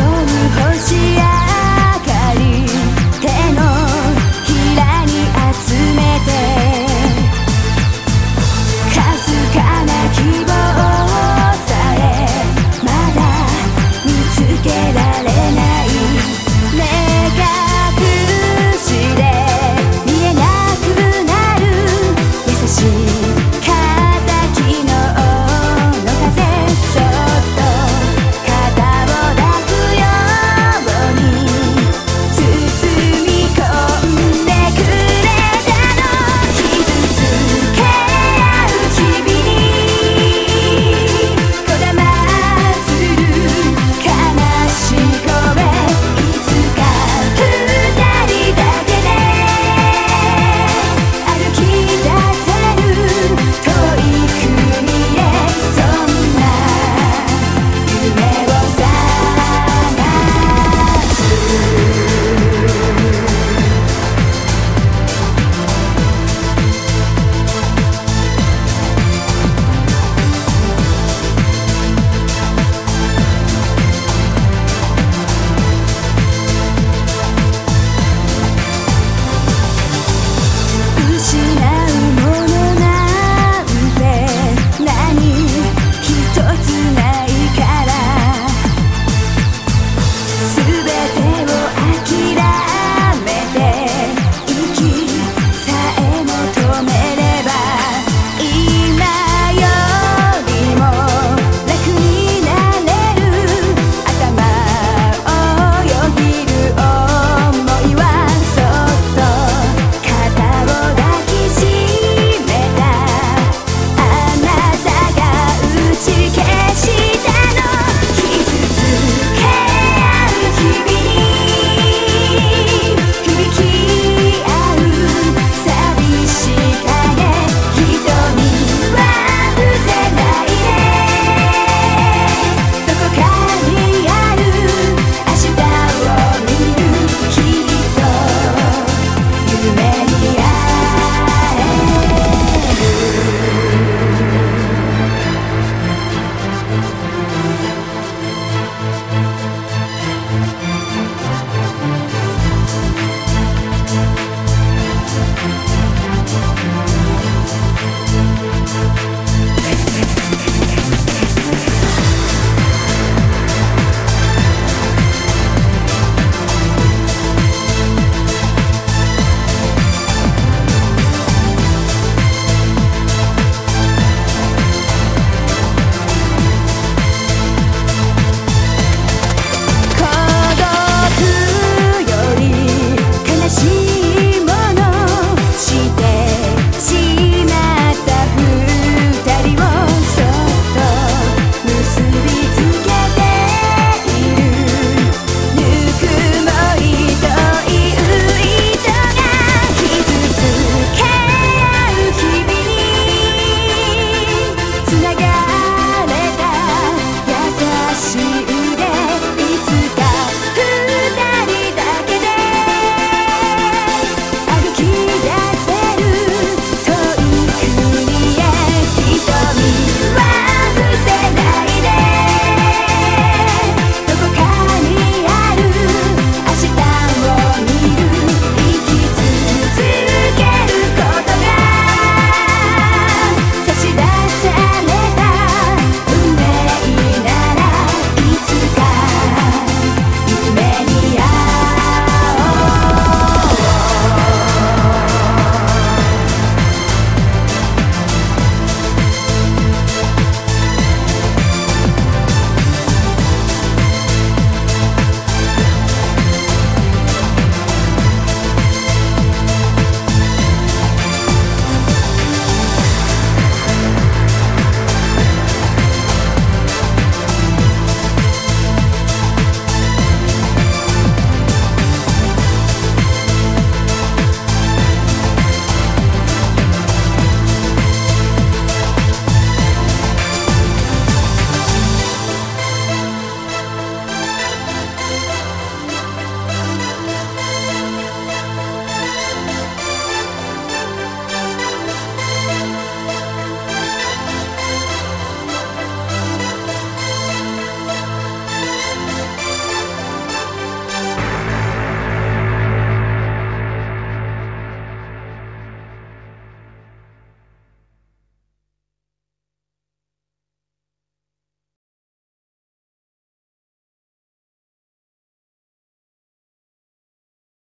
终于和解。